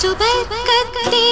സുബർക്കത്തെ